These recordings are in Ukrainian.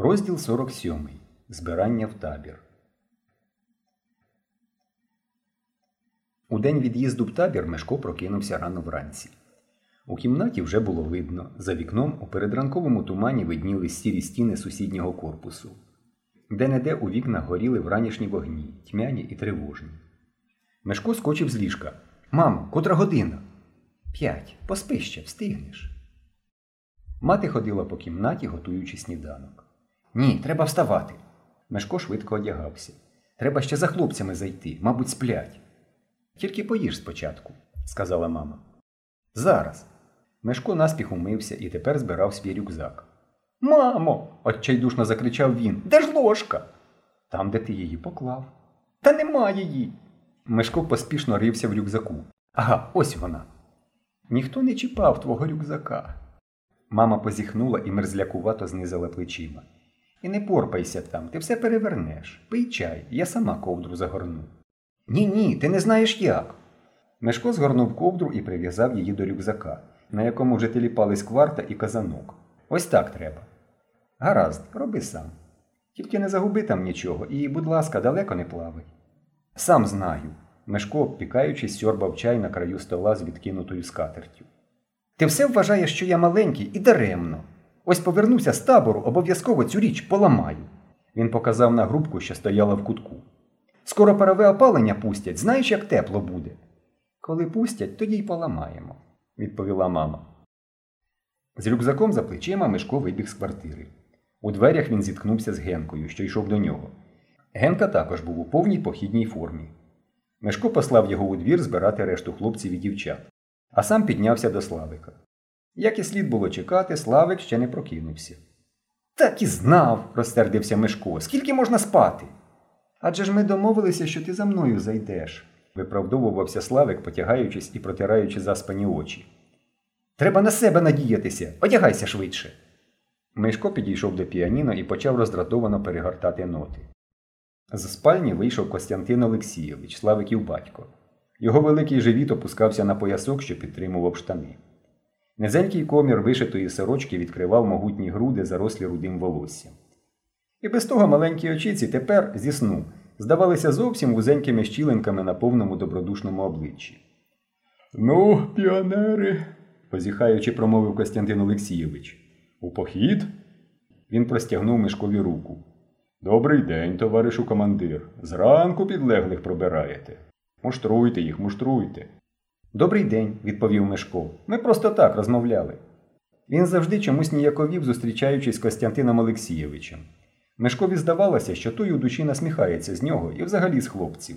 Розділ 47. Збирання в табір. У день від'їзду в табір Мешко прокинувся рано вранці. У кімнаті вже було видно. За вікном у передранковому тумані видніли сірі стіни сусіднього корпусу. Де-не-де у вікнах горіли вранішні вогні, тьмяні і тривожні. Мешко скочив з ліжка. Мамо, котра година? П'ять. Поспи ще, встигнеш. Мати ходила по кімнаті, готуючи сніданок. Ні, треба вставати. Мешко швидко одягався. Треба ще за хлопцями зайти, мабуть, сплять. Тільки поїж спочатку, сказала мама. Зараз. Мешко наспіх умився і тепер збирав свій рюкзак. Мамо. отчайдушно закричав він. Де ж ложка? Там, де ти її поклав. Та нема її. Мешко поспішно рився в рюкзаку. Ага, ось вона. Ніхто не чіпав твого рюкзака. Мама позіхнула і мерзлякувато знизила плечима. І не порпайся там, ти все перевернеш. Пий чай, я сама ковдру загорну. Ні, ні, ти не знаєш як. Мешко згорнув ковдру і прив'язав її до рюкзака, на якому вже теліпались кварта і казанок. Ось так треба. Гаразд, роби сам. Тільки не загуби там нічого і, будь ласка, далеко не плавай. Сам знаю. Мешко, обпікаючись, сьорбав чай на краю стола з відкинутою скатертю. Ти все вважаєш, що я маленький і даремно. Ось повернуся з табору, обов'язково цю річ поламаю. Він показав на грубку, що стояла в кутку. Скоро парове опалення пустять, знаєш, як тепло буде. Коли пустять, тоді й поламаємо, відповіла мама. З рюкзаком за плечима Мишко вибіг з квартири. У дверях він зіткнувся з Генкою, що йшов до нього. Генка також був у повній похідній формі. Мишко послав його у двір збирати решту хлопців і дівчат, а сам піднявся до Славика. Як і слід було чекати, Славик ще не прокинувся. Так і знав, розсердився Мишко. Скільки можна спати? Адже ж ми домовилися, що ти за мною зайдеш, виправдовувався Славик, потягаючись і протираючи заспані очі. Треба на себе надіятися, одягайся швидше. Мишко підійшов до піаніно і почав роздратовано перегортати ноти. З спальні вийшов Костянтин Олексійович, Славиків батько. Його великий живіт опускався на поясок, що підтримував штани. Низенький комір вишитої сорочки відкривав могутні груди, зарослі рудим волоссям. І без того маленькі очіці тепер зі сну здавалися зовсім вузенькими щілинками на повному добродушному обличчі. Ну, піонери, позіхаючи, промовив Костянтин Олексійович. У похід? Він простягнув Мишкові руку. Добрий день, товаришу командир. Зранку підлеглих пробираєте. Муштруйте їх, муштруйте. Добрий день, відповів Мишко. Ми просто так розмовляли. Він завжди чомусь ніяковів, зустрічаючись з Костянтином Олексійовичем. Мишкові здавалося, що той у душі насміхається з нього і взагалі з хлопців.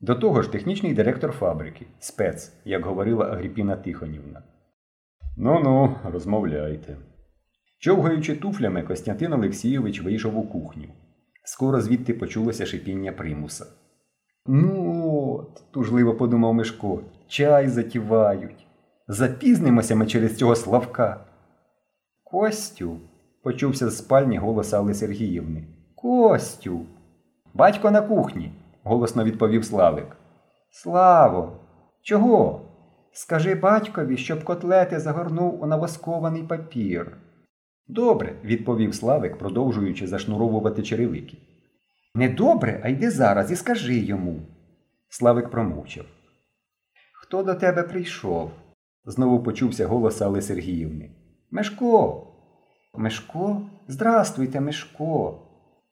До того ж, технічний директор фабрики, спец, як говорила Агріпіна Тихонівна. Ну ну, розмовляйте. Човгаючи туфлями, Костянтин Олексійович вийшов у кухню. Скоро звідти почулося шипіння примуса. Ну, от, тужливо подумав Мишко, чай затівають. Запізнимося ми через цього Славка. Костю, почувся з спальні голос Алли Сергіївни. Костю. Батько на кухні, голосно відповів Славик. Славо, чого? Скажи батькові, щоб котлети загорнув у навоскований папір. Добре, відповів Славик, продовжуючи зашнуровувати черевики. Не добре, а йди зараз і скажи йому. Славик промовчав. Хто до тебе прийшов? знову почувся голос Алли Сергіївни. Мешко. Мешко? Здрастуйте, Мешко.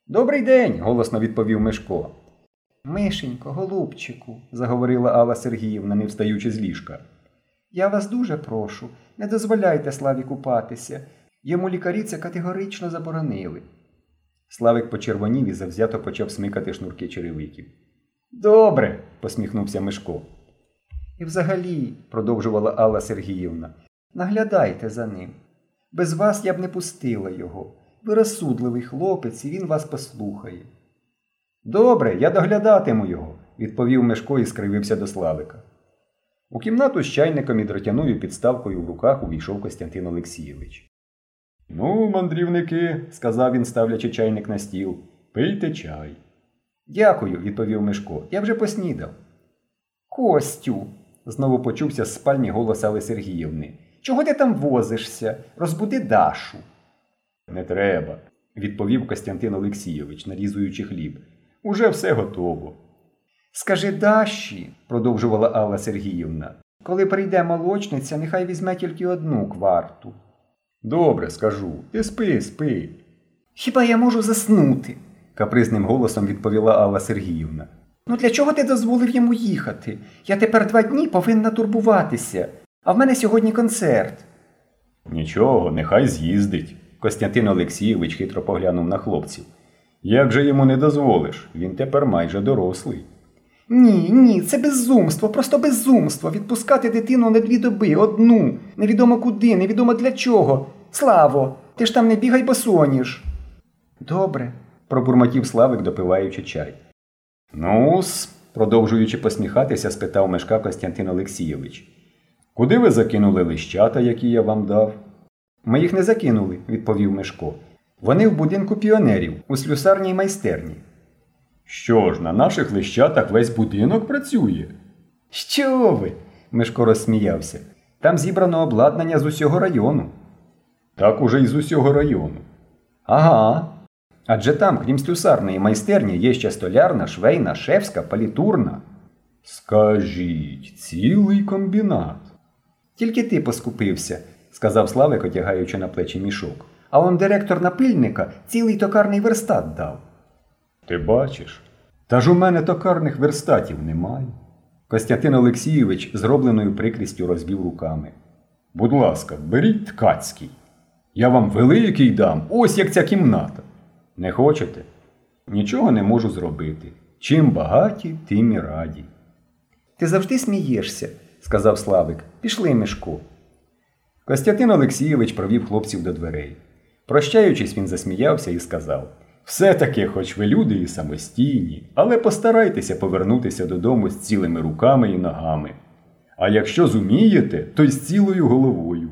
Добрий день, голосно відповів Мешко. Мишенько, голубчику, заговорила Алла Сергіївна, не встаючи з ліжка. Я вас дуже прошу, не дозволяйте Славі купатися. Йому лікарі це категорично заборонили. Славик почервонів і завзято почав смикати шнурки черевиків. Добре, посміхнувся Мишко. І взагалі, продовжувала Алла Сергіївна, наглядайте за ним. Без вас я б не пустила його. Ви розсудливий хлопець, і він вас послухає. Добре, я доглядатиму його, відповів Мишко і скривився до Славика. У кімнату з чайником і дротяною підставкою в руках увійшов Костянтин Олексійович. Ну, мандрівники, сказав він, ставлячи чайник на стіл, пийте чай. Дякую, відповів Мишко. Я вже поснідав. Костю, знову почувся з спальні голос Али Сергіївни. Чого ти там возишся? Розбуди Дашу. Не треба. відповів Костянтин Олексійович, нарізуючи хліб. Уже все готово. Скажи Даші, продовжувала Алла Сергіївна, коли прийде молочниця, нехай візьме тільки одну кварту. Добре, скажу. Ти спи, спи. Хіба я можу заснути? капризним голосом відповіла Алла Сергіївна. Ну для чого ти дозволив йому їхати? Я тепер два дні повинна турбуватися, а в мене сьогодні концерт. Нічого, нехай з'їздить. Костянтин Олексійович хитро поглянув на хлопців. Як же йому не дозволиш? Він тепер майже дорослий. Ні, ні, це безумство, просто безумство. Відпускати дитину на дві доби, одну, невідомо куди, невідомо для чого. Славо, ти ж там не бігай босоніж. Добре, пробурмотів Славик, допиваючи чай. Ну-с, продовжуючи посміхатися, спитав мешка Костянтин Олексійович. Куди ви закинули лищата, які я вам дав? Ми їх не закинули, відповів Мешко. Вони в будинку піонерів, у слюсарній майстерні. Що ж, на наших лищатах весь будинок працює? Що ви? Мишко розсміявся. Там зібрано обладнання з усього району. Так уже й з усього району. Ага. Адже там, крім слюсарної майстерні, є ще столярна, швейна, шефська, палітурна. Скажіть, цілий комбінат. Тільки ти поскупився, сказав Славик, одягаючи на плечі мішок. А он директор напильника цілий токарний верстат дав. Ти бачиш? Та ж у мене токарних верстатів немає. Костянтин Олексійович зробленою прикрістю розвів руками. Будь ласка, беріть ткацький. Я вам великий дам, ось як ця кімната. Не хочете? Нічого не можу зробити. Чим багаті, тим і раді. Ти завжди смієшся, сказав Славик. Пішли, Мишко. Костянтин Олексійович провів хлопців до дверей. Прощаючись, він засміявся і сказав все-таки, хоч ви люди і самостійні, але постарайтеся повернутися додому з цілими руками і ногами. А якщо зумієте, то й з цілою головою.